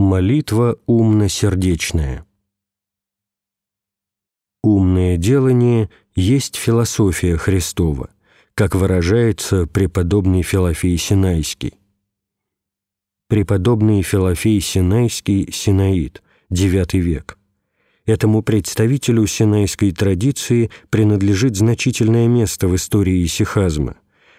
Молитва умно-сердечная. Умное делание есть философия Христова, как выражается преподобный Филофей Синайский. Преподобный Филофей Синайский Синаид, IX век. Этому представителю синайской традиции принадлежит значительное место в истории исихазма,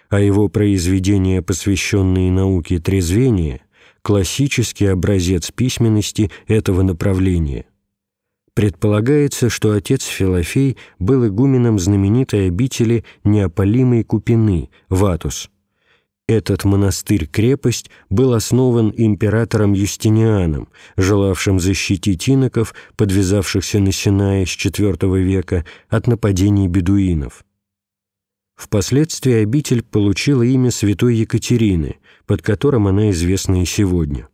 а его произведения, посвященные науке трезвения – классический образец письменности этого направления. Предполагается, что отец Филофей был игуменом знаменитой обители неопалимой Купины, Ватус. Этот монастырь-крепость был основан императором Юстинианом, желавшим защитить иноков, подвязавшихся на Синае с IV века, от нападений бедуинов. Впоследствии обитель получила имя святой Екатерины, под которым она известна и сегодня.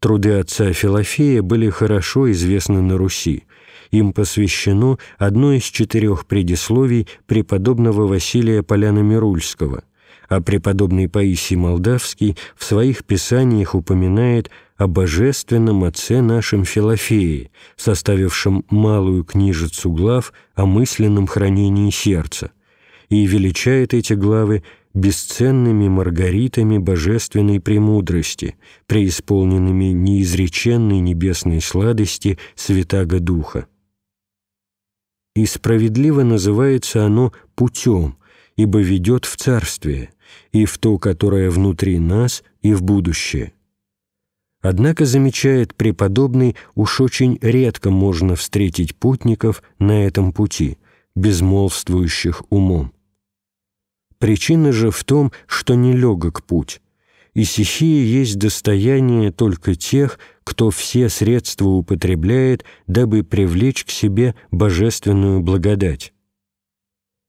Труды отца Филофея были хорошо известны на Руси. Им посвящено одно из четырех предисловий преподобного Василия Поляна-Мирульского, а преподобный Паисий Молдавский в своих писаниях упоминает о божественном отце нашем Филофее, составившем малую книжицу глав о мысленном хранении сердца, и величает эти главы бесценными маргаритами божественной премудрости, преисполненными неизреченной небесной сладости Святаго Духа. И справедливо называется оно «путем», ибо ведет в Царствие, и в то, которое внутри нас, и в будущее. Однако, замечает преподобный, уж очень редко можно встретить путников на этом пути, безмолвствующих умом. Причина же в том, что нелегок путь, и стихия есть достояние только тех, кто все средства употребляет, дабы привлечь к себе божественную благодать.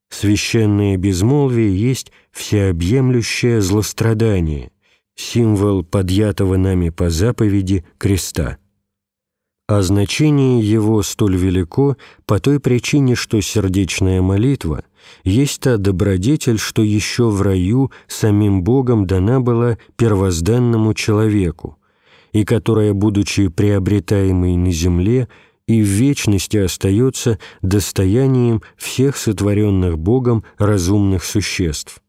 Священное безмолвие есть всеобъемлющее злострадание, символ подъятого нами по заповеди креста а значение его столь велико по той причине, что сердечная молитва есть та добродетель, что еще в раю самим Богом дана была первозданному человеку, и которая, будучи приобретаемой на земле, и в вечности остается достоянием всех сотворенных Богом разумных существ.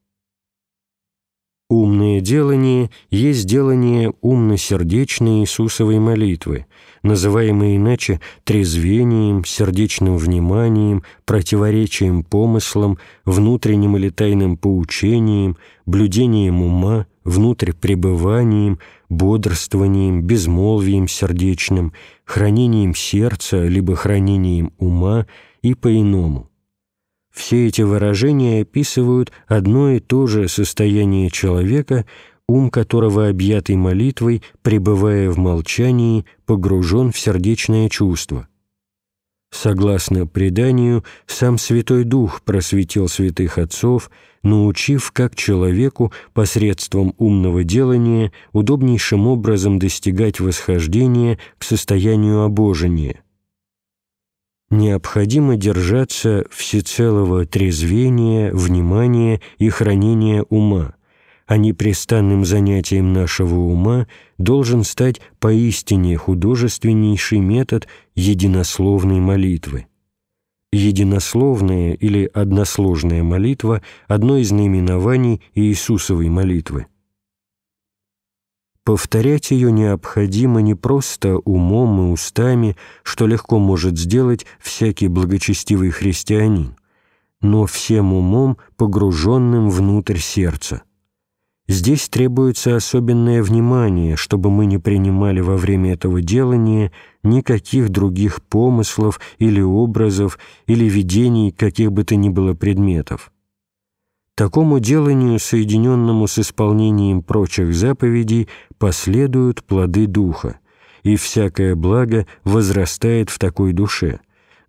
Умное делание есть делание умно-сердечной Иисусовой молитвы, называемое иначе трезвением, сердечным вниманием, противоречием помыслам, внутренним или тайным поучением, блюдением ума, внутрь пребыванием, бодрствованием, безмолвием сердечным, хранением сердца, либо хранением ума и по-иному. Все эти выражения описывают одно и то же состояние человека, ум которого, объятый молитвой, пребывая в молчании, погружен в сердечное чувство. Согласно преданию, сам Святой Дух просветил святых отцов, научив, как человеку посредством умного делания удобнейшим образом достигать восхождения к состоянию обожения – необходимо держаться всецелого трезвения, внимания и хранения ума, а непрестанным занятием нашего ума должен стать поистине художественнейший метод единословной молитвы. Единословная или односложная молитва – одно из наименований Иисусовой молитвы. Повторять ее необходимо не просто умом и устами, что легко может сделать всякий благочестивый христианин, но всем умом, погруженным внутрь сердца. Здесь требуется особенное внимание, чтобы мы не принимали во время этого делания никаких других помыслов или образов или видений каких бы то ни было предметов. Такому деланию, соединенному с исполнением прочих заповедей, последуют плоды Духа, и всякое благо возрастает в такой душе.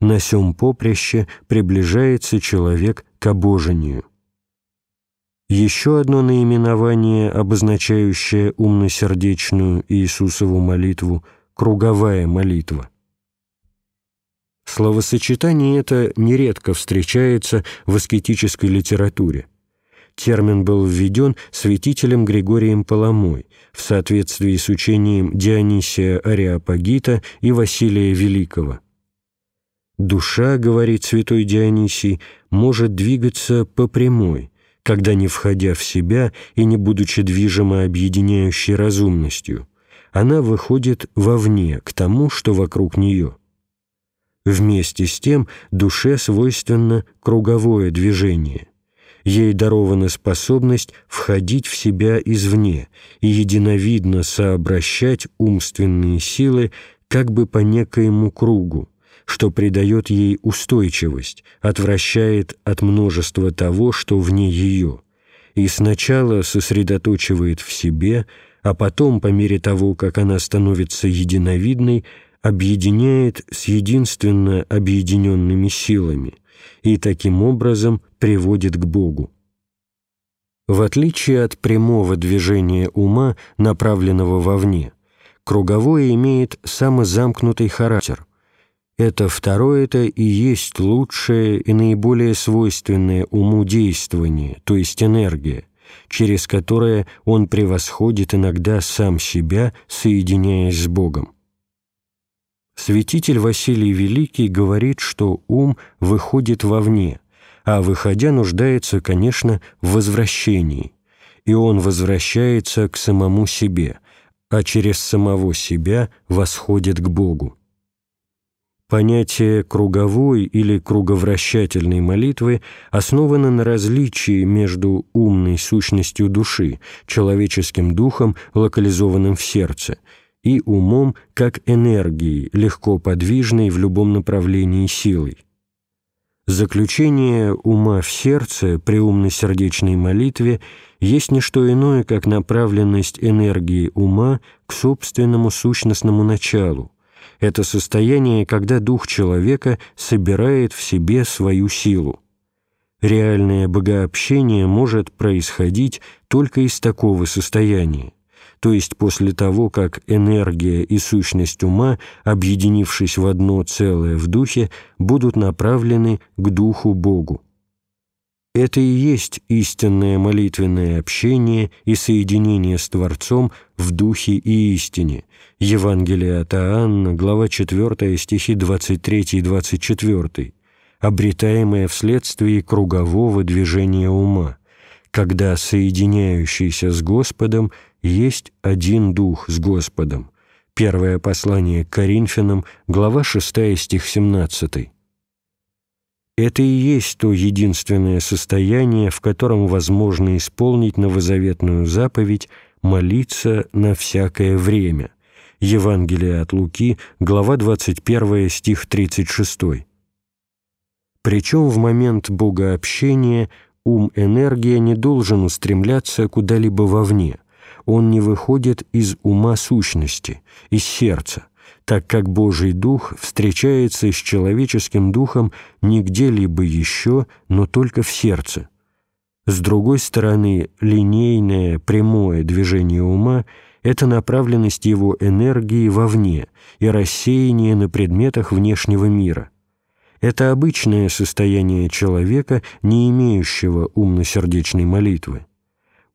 На сём поприще приближается человек к обожению. Еще одно наименование, обозначающее умно-сердечную Иисусову молитву – круговая молитва. Словосочетание это нередко встречается в аскетической литературе термин был введен святителем Григорием Паламой в соответствии с учением Дионисия Ариапагита и Василия Великого. «Душа, — говорит святой Дионисий, — может двигаться по прямой, когда, не входя в себя и не будучи движима объединяющей разумностью, она выходит вовне, к тому, что вокруг нее. Вместе с тем душе свойственно круговое движение. Ей дарована способность входить в себя извне и единовидно сообращать умственные силы как бы по некоему кругу, что придает ей устойчивость, отвращает от множества того, что вне ее, и сначала сосредоточивает в себе, а потом, по мере того, как она становится единовидной, объединяет с единственно объединенными силами и таким образом приводит к Богу. В отличие от прямого движения ума, направленного вовне, круговое имеет самозамкнутый характер. Это второе-то и есть лучшее и наиболее свойственное уму действование, то есть энергия, через которое он превосходит иногда сам себя, соединяясь с Богом. Святитель Василий Великий говорит, что ум выходит вовне, а выходя нуждается, конечно, в возвращении, и он возвращается к самому себе, а через самого себя восходит к Богу. Понятие круговой или круговращательной молитвы основано на различии между умной сущностью души, человеческим духом, локализованным в сердце, и умом как энергией, легко подвижной в любом направлении силой. Заключение ума в сердце при умно-сердечной молитве есть не что иное, как направленность энергии ума к собственному сущностному началу. Это состояние, когда дух человека собирает в себе свою силу. Реальное богообщение может происходить только из такого состояния то есть после того, как энергия и сущность ума, объединившись в одно целое в духе, будут направлены к Духу Богу. Это и есть истинное молитвенное общение и соединение с Творцом в духе и истине. Евангелие от Иоанна, глава 4, стихи 23 и 24, обретаемое вследствие кругового движения ума, когда соединяющийся с Господом есть один Дух с Господом. Первое послание к Коринфянам, глава 6, стих 17. Это и есть то единственное состояние, в котором возможно исполнить новозаветную заповедь «молиться на всякое время». Евангелие от Луки, глава 21, стих 36. Причем в момент богообщения ум-энергия не должен устремляться куда-либо вовне – он не выходит из ума сущности, из сердца, так как Божий Дух встречается с человеческим Духом не где-либо еще, но только в сердце. С другой стороны, линейное, прямое движение ума – это направленность его энергии вовне и рассеяние на предметах внешнего мира. Это обычное состояние человека, не имеющего умно-сердечной молитвы.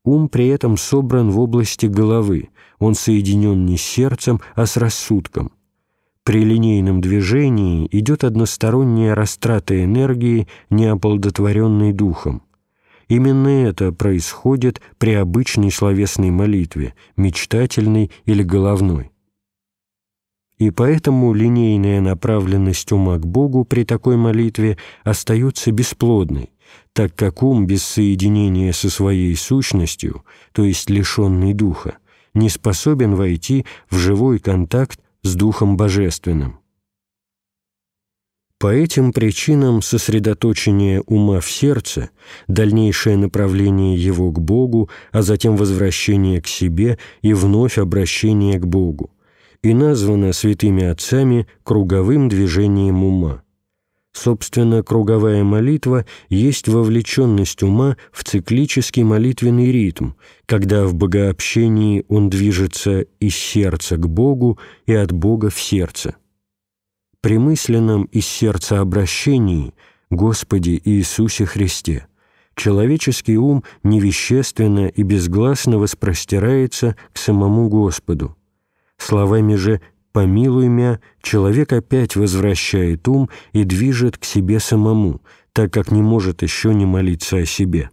Ум при этом собран в области головы, он соединен не с сердцем, а с рассудком. При линейном движении идет односторонняя растрата энергии, не оплодотворенной духом. Именно это происходит при обычной словесной молитве, мечтательной или головной. И поэтому линейная направленность ума к Богу при такой молитве остается бесплодной, так как ум без соединения со своей сущностью, то есть лишенный духа, не способен войти в живой контакт с Духом Божественным. По этим причинам сосредоточение ума в сердце, дальнейшее направление его к Богу, а затем возвращение к себе и вновь обращение к Богу, и названо святыми отцами круговым движением ума. Собственно, круговая молитва есть вовлеченность ума в циклический молитвенный ритм, когда в богообщении он движется из сердца к Богу и от Бога в сердце. При мысленном из сердца обращении «Господи Иисусе Христе» человеческий ум невещественно и безгласно воспростирается к самому Господу. Словами же «помилуй мя» человек опять возвращает ум и движет к себе самому, так как не может еще не молиться о себе.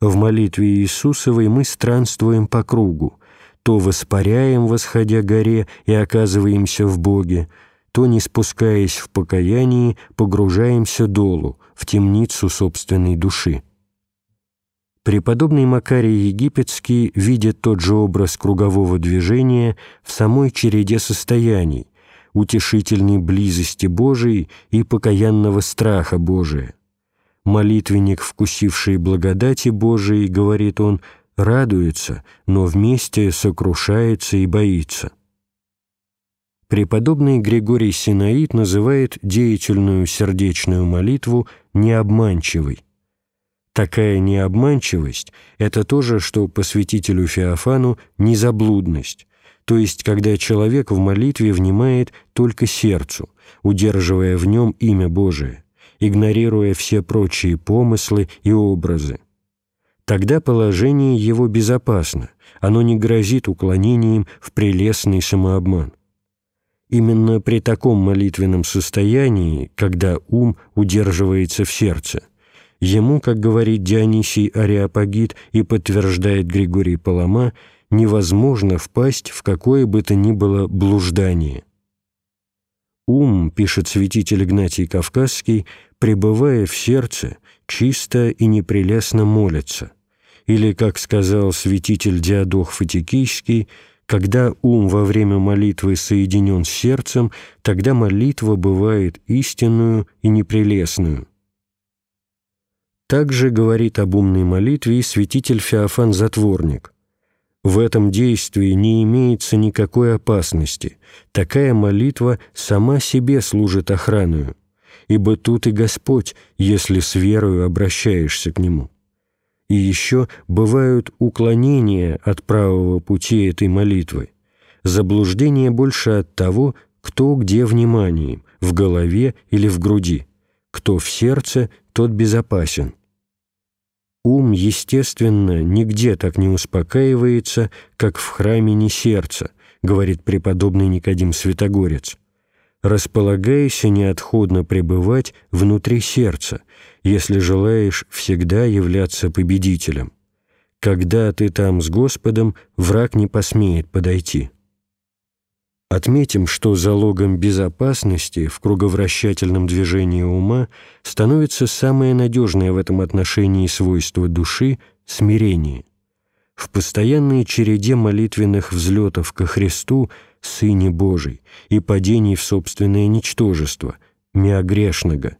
В молитве Иисусовой мы странствуем по кругу, то воспаряем, восходя горе, и оказываемся в Боге, то, не спускаясь в покаянии, погружаемся долу, в темницу собственной души. Преподобный Макарий Египетский видит тот же образ кругового движения в самой череде состояний, утешительной близости Божией и покаянного страха Божия. Молитвенник, вкусивший благодати Божией, говорит он, радуется, но вместе сокрушается и боится. Преподобный Григорий Синаид называет деятельную сердечную молитву необманчивой. Такая необманчивость – это то же, что посвятителю Феофану незаблудность, то есть когда человек в молитве внимает только сердцу, удерживая в нем имя Божие игнорируя все прочие помыслы и образы. Тогда положение его безопасно, оно не грозит уклонением в прелестный самообман. Именно при таком молитвенном состоянии, когда ум удерживается в сердце, ему, как говорит Дионисий Ариапагит и подтверждает Григорий Палама, невозможно впасть в какое бы то ни было блуждание. Ум, пишет святитель Игнатий Кавказский, пребывая в сердце, чисто и непрелестно молится. Или, как сказал святитель Диадох Фатикийский, когда ум во время молитвы соединен с сердцем, тогда молитва бывает истинную и непрелестную. Также говорит об умной молитве и святитель Феофан Затворник – в этом действии не имеется никакой опасности. Такая молитва сама себе служит охраною, ибо тут и Господь, если с верою обращаешься к Нему. И еще бывают уклонения от правого пути этой молитвы, заблуждение больше от того, кто где вниманием, в голове или в груди. Кто в сердце, тот безопасен. Ум, естественно, нигде так не успокаивается, как в храме не сердца, говорит преподобный Никодим Святогорец. Располагайся неотходно пребывать внутри сердца, если желаешь всегда являться победителем. Когда ты там с Господом, враг не посмеет подойти. Отметим, что залогом безопасности в круговращательном движении ума становится самое надежное в этом отношении свойство души – смирение. В постоянной череде молитвенных взлетов ко Христу, Сыне Божий, и падений в собственное ничтожество, миогрешного,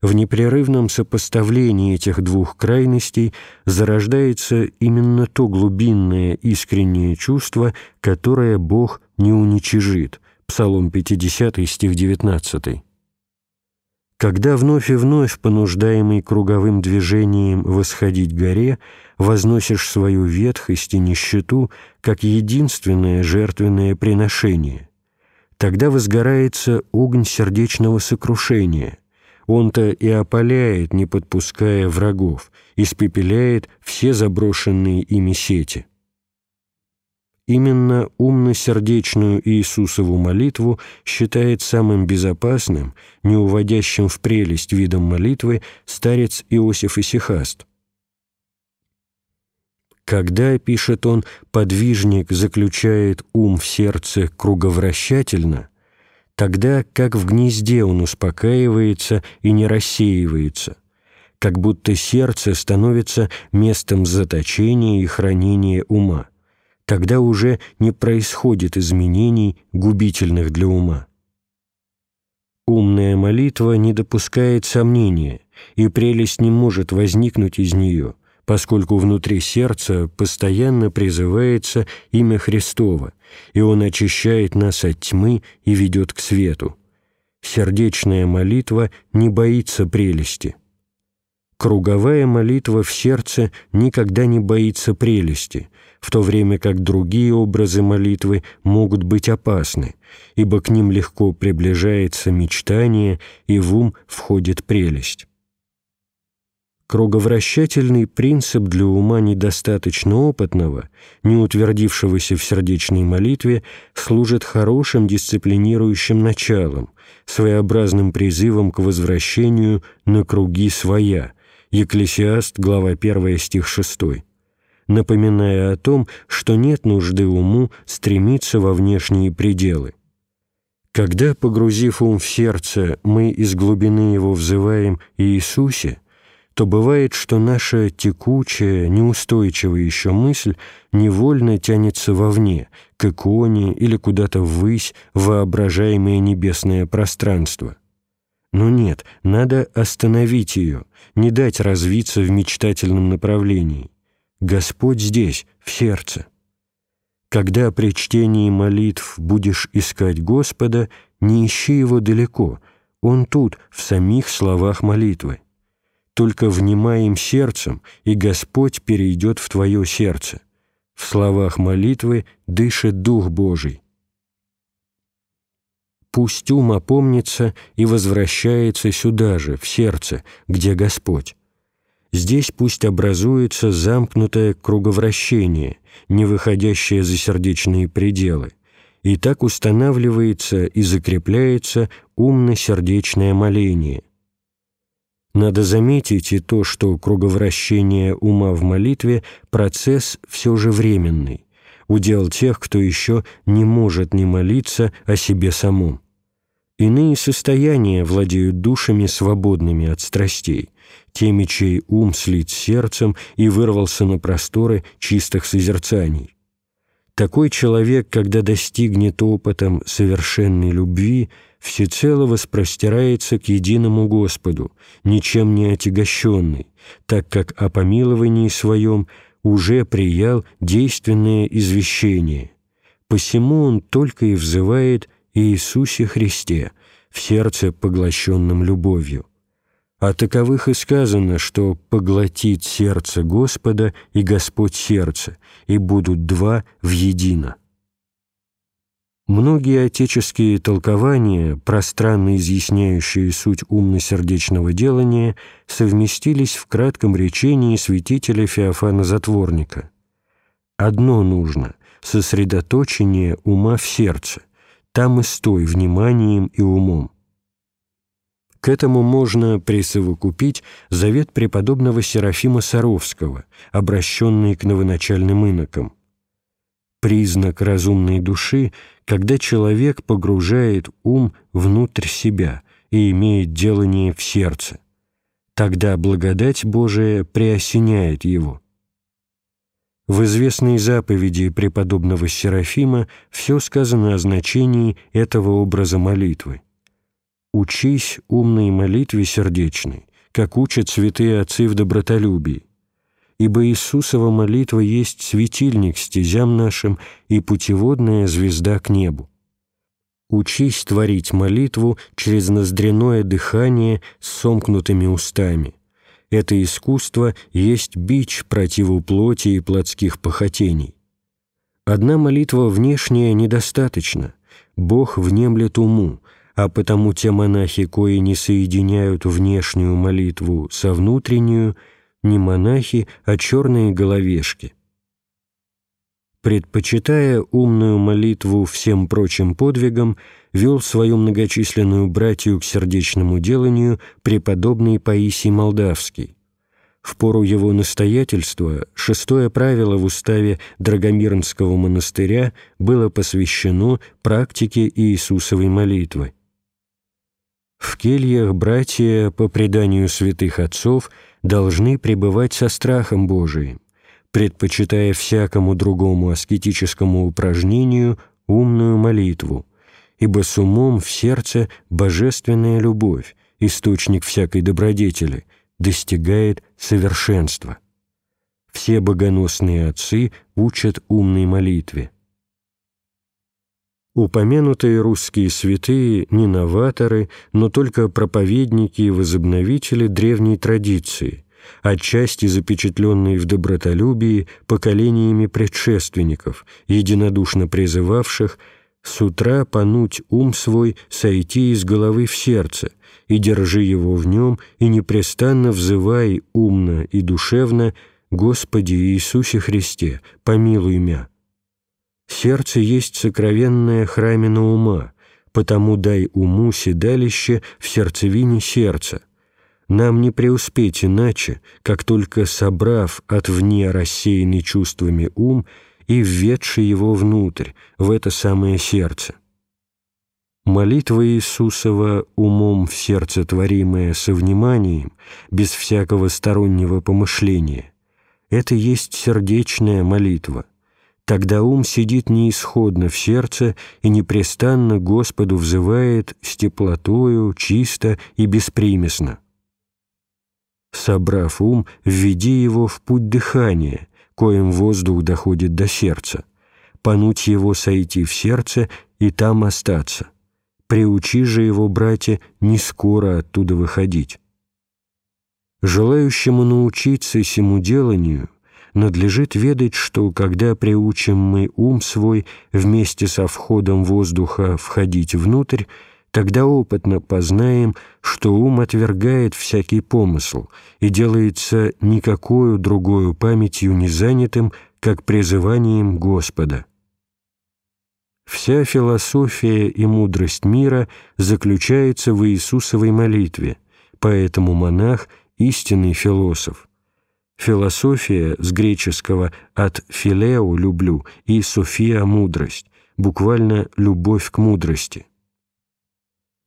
в непрерывном сопоставлении этих двух крайностей зарождается именно то глубинное искреннее чувство, которое Бог не уничижит. Псалом 50, стих 19. Когда вновь и вновь, понуждаемый круговым движением восходить горе, возносишь свою ветхость и нищету как единственное жертвенное приношение, тогда возгорается огонь сердечного сокрушения. Он-то и опаляет, не подпуская врагов, испепеляет все заброшенные ими сети. Именно умно-сердечную Иисусову молитву считает самым безопасным, не уводящим в прелесть видом молитвы старец Иосиф Исихаст. Когда, пишет он, подвижник заключает ум в сердце круговращательно, тогда как в гнезде он успокаивается и не рассеивается, как будто сердце становится местом заточения и хранения ума тогда уже не происходит изменений, губительных для ума. Умная молитва не допускает сомнения, и прелесть не может возникнуть из нее, поскольку внутри сердца постоянно призывается имя Христова, и Он очищает нас от тьмы и ведет к свету. Сердечная молитва не боится прелести. Круговая молитва в сердце никогда не боится прелести, в то время как другие образы молитвы могут быть опасны, ибо к ним легко приближается мечтание и в ум входит прелесть. Круговращательный принцип для ума недостаточно опытного, не утвердившегося в сердечной молитве, служит хорошим дисциплинирующим началом, своеобразным призывом к возвращению на круги своя. Екклесиаст, глава 1, стих 6 напоминая о том, что нет нужды уму стремиться во внешние пределы. Когда, погрузив ум в сердце, мы из глубины его взываем Иисусе, то бывает, что наша текучая, неустойчивая еще мысль невольно тянется вовне, к иконе или куда-то ввысь воображаемое небесное пространство. Но нет, надо остановить ее, не дать развиться в мечтательном направлении. Господь здесь, в сердце. Когда при чтении молитв будешь искать Господа, не ищи Его далеко, Он тут, в самих словах молитвы только внимай им сердцем, и Господь перейдет в твое сердце. В словах молитвы дышит Дух Божий. Пусть ум опомнится и возвращается сюда же, в сердце, где Господь. Здесь пусть образуется замкнутое круговращение, не выходящее за сердечные пределы, и так устанавливается и закрепляется умно-сердечное моление, надо заметить и то, что круговращение ума в молитве – процесс все же временный, удел тех, кто еще не может не молиться о себе самом. Иные состояния владеют душами, свободными от страстей, теми, чей ум слит сердцем и вырвался на просторы чистых созерцаний. Такой человек, когда достигнет опытом совершенной любви – всецело воспростирается к единому Господу, ничем не отягощенный, так как о помиловании своем уже приял действенное извещение. Посему он только и взывает Иисусе Христе, в сердце поглощенном любовью. О таковых и сказано, что «поглотит сердце Господа и Господь сердце, и будут два в едино». Многие отеческие толкования, пространно изъясняющие суть умно-сердечного делания, совместились в кратком речении святителя Феофана Затворника. Одно нужно — сосредоточение ума в сердце, там и стой вниманием и умом. К этому можно присовокупить завет преподобного Серафима Саровского, обращенный к новоначальным инокам. Признак разумной души — когда человек погружает ум внутрь себя и имеет делание в сердце. Тогда благодать Божия преосеняет его. В известной заповеди преподобного Серафима все сказано о значении этого образа молитвы. «Учись умной молитве сердечной, как учат святые отцы в добротолюбии, ибо Иисусова молитва есть светильник стезям нашим и путеводная звезда к небу. Учись творить молитву через ноздряное дыхание с сомкнутыми устами. Это искусство есть бич противу плоти и плотских похотений. Одна молитва внешняя недостаточно. Бог внемлет уму, а потому те монахи, кои не соединяют внешнюю молитву со внутреннюю, не монахи, а черные головешки. Предпочитая умную молитву всем прочим подвигам, вел свою многочисленную братью к сердечному деланию преподобный Паисий Молдавский. В пору его настоятельства шестое правило в уставе Драгомирнского монастыря было посвящено практике Иисусовой молитвы. В кельях братья, по преданию святых отцов, должны пребывать со страхом Божиим, предпочитая всякому другому аскетическому упражнению умную молитву, ибо с умом в сердце божественная любовь, источник всякой добродетели, достигает совершенства. Все богоносные отцы учат умной молитве. Упомянутые русские святые не новаторы, но только проповедники и возобновители древней традиции, отчасти запечатленные в добротолюбии поколениями предшественников, единодушно призывавших С утра понуть ум свой, сойти из головы в сердце, и держи его в нем, и непрестанно взывай умно и душевно «Господи Иисусе Христе, помилуй мя». Сердце есть сокровенное храмина ума, потому дай уму седалище в сердцевине сердца. Нам не преуспеть иначе, как только собрав от вне рассеянный чувствами ум и введший его внутрь, в это самое сердце. Молитва Иисусова умом в сердце творимая со вниманием, без всякого стороннего помышления, это есть сердечная молитва. Тогда ум сидит неисходно в сердце и непрестанно Господу взывает с теплотою, чисто и беспримесно. Собрав ум, введи его в путь дыхания, коим воздух доходит до сердца, понуть его сойти в сердце и там остаться. Приучи же его, братья, не скоро оттуда выходить. Желающему научиться сему деланию надлежит ведать, что когда приучим мы ум свой вместе со входом воздуха входить внутрь, тогда опытно познаем, что ум отвергает всякий помысл и делается никакою другою памятью не занятым, как призыванием Господа. Вся философия и мудрость мира заключается в Иисусовой молитве, поэтому монах истинный философ. Философия с греческого от «филео» — «люблю» и «софия» — «мудрость», буквально «любовь к мудрости».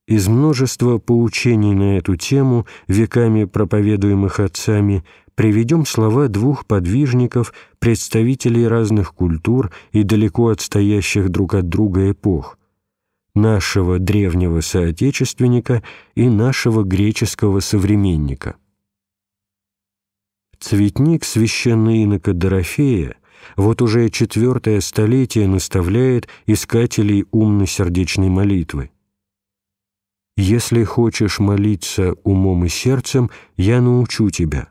Из множества поучений на эту тему, веками проповедуемых отцами, приведем слова двух подвижников, представителей разных культур и далеко отстоящих друг от друга эпох, нашего древнего соотечественника и нашего греческого современника. Цветник священного инока Дорофея вот уже четвертое столетие наставляет искателей умно-сердечной молитвы. «Если хочешь молиться умом и сердцем, я научу тебя.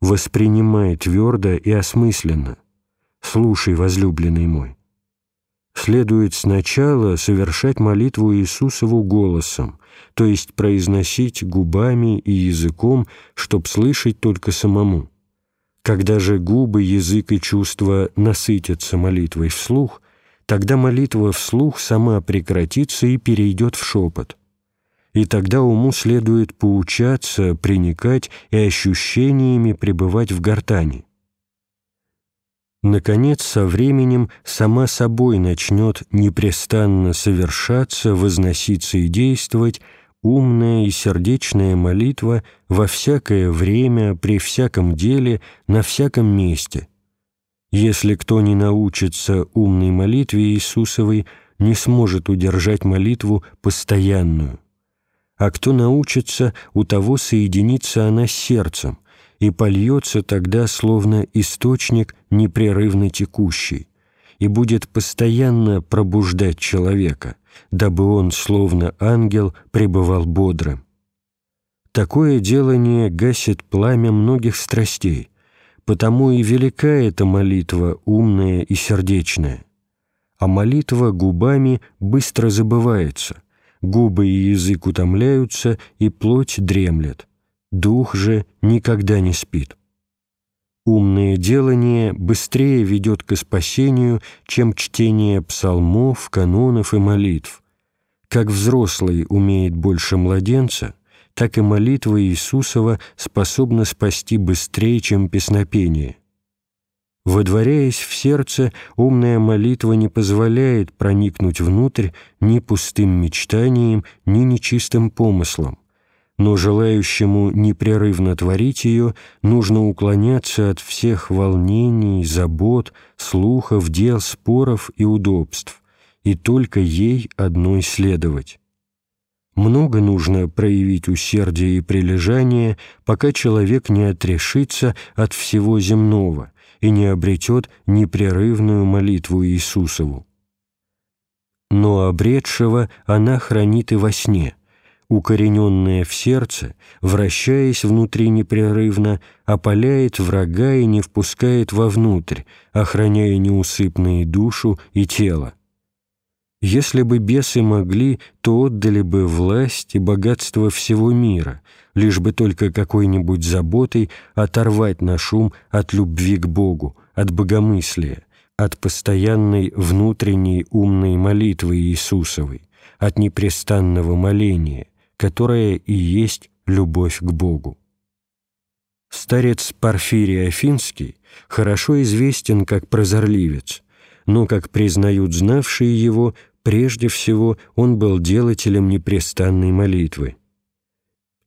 Воспринимай твердо и осмысленно. Слушай, возлюбленный мой. Следует сначала совершать молитву Иисусову голосом, то есть произносить губами и языком, чтоб слышать только самому. Когда же губы, язык и чувства насытятся молитвой вслух, тогда молитва вслух сама прекратится и перейдет в шепот. И тогда уму следует поучаться, приникать и ощущениями пребывать в гортани. Наконец, со временем сама собой начнет непрестанно совершаться, возноситься и действовать умная и сердечная молитва во всякое время, при всяком деле, на всяком месте. Если кто не научится умной молитве Иисусовой, не сможет удержать молитву постоянную. А кто научится, у того соединится она с сердцем, и польется тогда словно источник непрерывно текущий, и будет постоянно пробуждать человека – дабы он, словно ангел, пребывал бодрым. Такое делание гасит пламя многих страстей, потому и велика эта молитва умная и сердечная. А молитва губами быстро забывается, губы и язык утомляются, и плоть дремлет, дух же никогда не спит. Умное делание быстрее ведет к спасению, чем чтение псалмов, канонов и молитв. Как взрослый умеет больше младенца, так и молитва Иисусова способна спасти быстрее, чем песнопение. Водворяясь в сердце, умная молитва не позволяет проникнуть внутрь ни пустым мечтанием, ни нечистым помыслом но желающему непрерывно творить ее нужно уклоняться от всех волнений, забот, слухов, дел, споров и удобств, и только ей одной следовать. Много нужно проявить усердие и прилежание, пока человек не отрешится от всего земного и не обретет непрерывную молитву Иисусову. Но обретшего она хранит и во сне – укорененное в сердце, вращаясь внутри непрерывно, опаляет врага и не впускает вовнутрь, охраняя неусыпные душу и тело. Если бы бесы могли, то отдали бы власть и богатство всего мира, лишь бы только какой-нибудь заботой оторвать наш ум от любви к Богу, от богомыслия, от постоянной внутренней умной молитвы Иисусовой, от непрестанного моления, которое и есть любовь к Богу. Старец Порфирий Афинский хорошо известен как прозорливец, но, как признают знавшие его, прежде всего он был делателем непрестанной молитвы.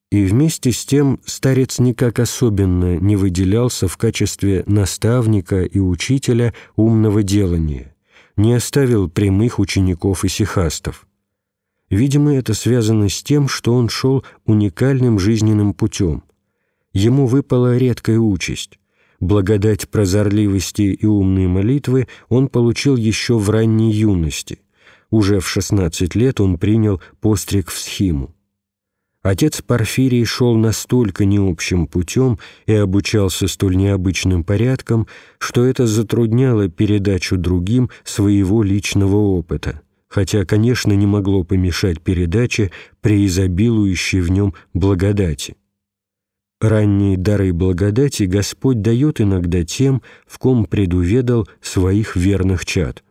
И вместе с тем старец никак особенно не выделялся в качестве наставника и учителя умного делания, не оставил прямых учеников и сихастов. Видимо, это связано с тем, что он шел уникальным жизненным путем. Ему выпала редкая участь. Благодать прозорливости и умной молитвы он получил еще в ранней юности. Уже в 16 лет он принял постриг в схиму. Отец Порфирий шел настолько необщим путем и обучался столь необычным порядком, что это затрудняло передачу другим своего личного опыта хотя, конечно, не могло помешать передаче преизобилующей в нем благодати. Ранние дары благодати Господь дает иногда тем, в ком предуведал своих верных чад.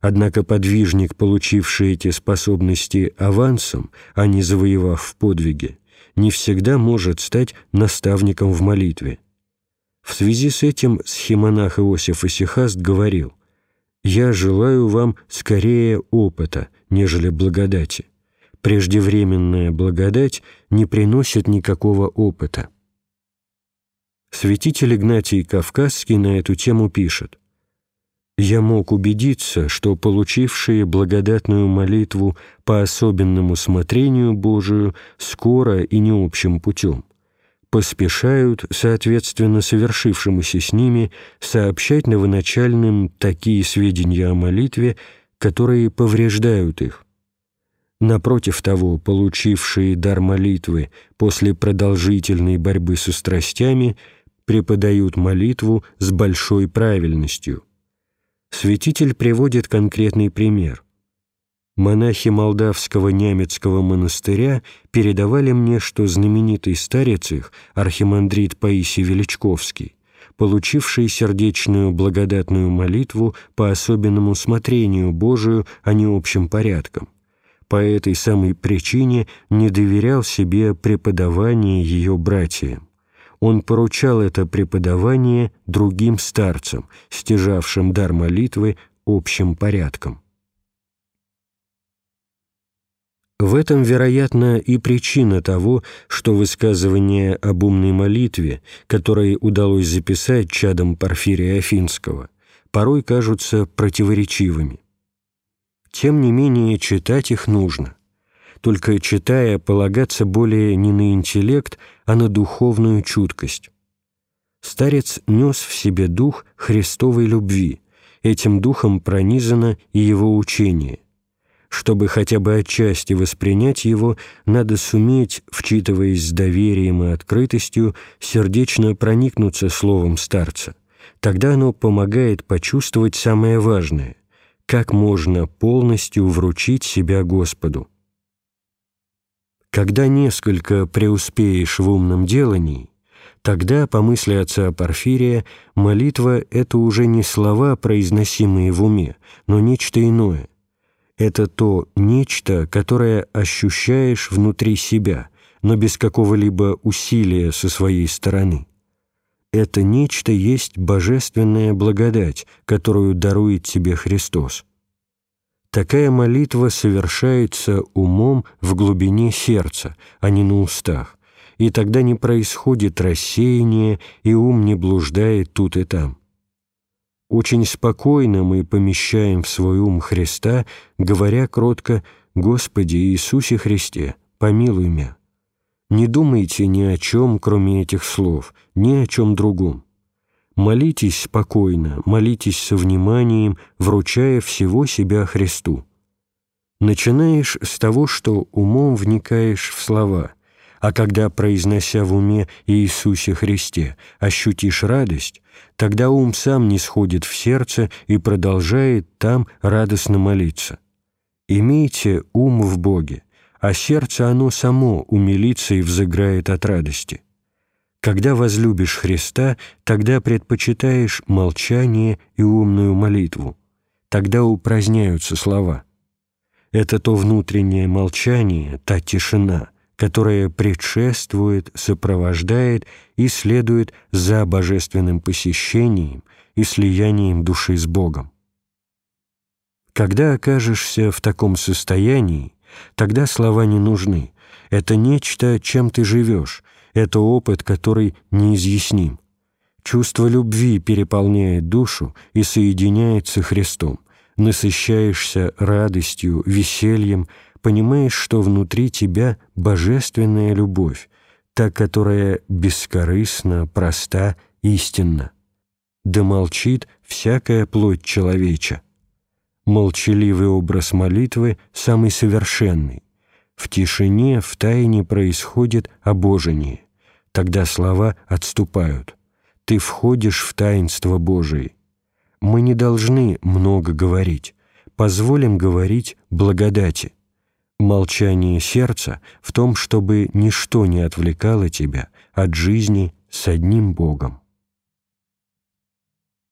Однако подвижник, получивший эти способности авансом, а не завоевав в подвиге, не всегда может стать наставником в молитве. В связи с этим схемонах Иосиф Исихаст говорил «Я желаю вам скорее опыта, нежели благодати. Преждевременная благодать не приносит никакого опыта». Святитель Игнатий Кавказский на эту тему пишет «Я мог убедиться, что получившие благодатную молитву по особенному смотрению Божию скоро и необщим путем поспешают, соответственно совершившемуся с ними, сообщать новоначальным такие сведения о молитве, которые повреждают их. Напротив того, получившие дар молитвы после продолжительной борьбы со страстями преподают молитву с большой правильностью. Святитель приводит конкретный пример монахи молдавского Нямецкого монастыря передавали мне, что знаменитый старец их, архимандрит Паисий Величковский, получивший сердечную благодатную молитву по особенному смотрению Божию, а не общим порядком, по этой самой причине не доверял себе преподавание ее братьям. Он поручал это преподавание другим старцам, стяжавшим дар молитвы общим порядком. В этом, вероятно, и причина того, что высказывания об умной молитве, которые удалось записать чадом Порфирия Афинского, порой кажутся противоречивыми. Тем не менее, читать их нужно. Только читая, полагаться более не на интеллект, а на духовную чуткость. Старец нес в себе дух Христовой любви, этим духом пронизано и его учение – чтобы хотя бы отчасти воспринять его, надо суметь, вчитываясь с доверием и открытостью, сердечно проникнуться словом старца. Тогда оно помогает почувствовать самое важное – как можно полностью вручить себя Господу. Когда несколько преуспеешь в умном делании, тогда, по мысли отца Порфирия, молитва – это уже не слова, произносимые в уме, но нечто иное – это то нечто, которое ощущаешь внутри себя, но без какого-либо усилия со своей стороны. Это нечто есть божественная благодать, которую дарует тебе Христос. Такая молитва совершается умом в глубине сердца, а не на устах, и тогда не происходит рассеяние, и ум не блуждает тут и там. Очень спокойно мы помещаем в свой ум Христа, говоря кротко «Господи Иисусе Христе, помилуй меня». Не думайте ни о чем, кроме этих слов, ни о чем другом. Молитесь спокойно, молитесь со вниманием, вручая всего себя Христу. Начинаешь с того, что умом вникаешь в слова, а когда, произнося в уме Иисусе Христе, ощутишь радость, тогда ум сам не сходит в сердце и продолжает там радостно молиться. «Имейте ум в Боге, а сердце оно само умилится и взыграет от радости. Когда возлюбишь Христа, тогда предпочитаешь молчание и умную молитву. Тогда упраздняются слова. Это то внутреннее молчание, та тишина, которая предшествует, сопровождает и следует за божественным посещением и слиянием души с Богом. Когда окажешься в таком состоянии, тогда слова не нужны. Это нечто, чем ты живешь, это опыт, который неизъясним. Чувство любви переполняет душу и соединяется Христом. Насыщаешься радостью, весельем, понимаешь, что внутри тебя божественная любовь, та, которая бескорыстна, проста, истинна. Да молчит всякая плоть человеча. Молчаливый образ молитвы самый совершенный. В тишине, в тайне происходит обожение. Тогда слова отступают. Ты входишь в таинство Божие. Мы не должны много говорить. Позволим говорить благодати. Молчание сердца в том, чтобы ничто не отвлекало тебя от жизни с одним Богом.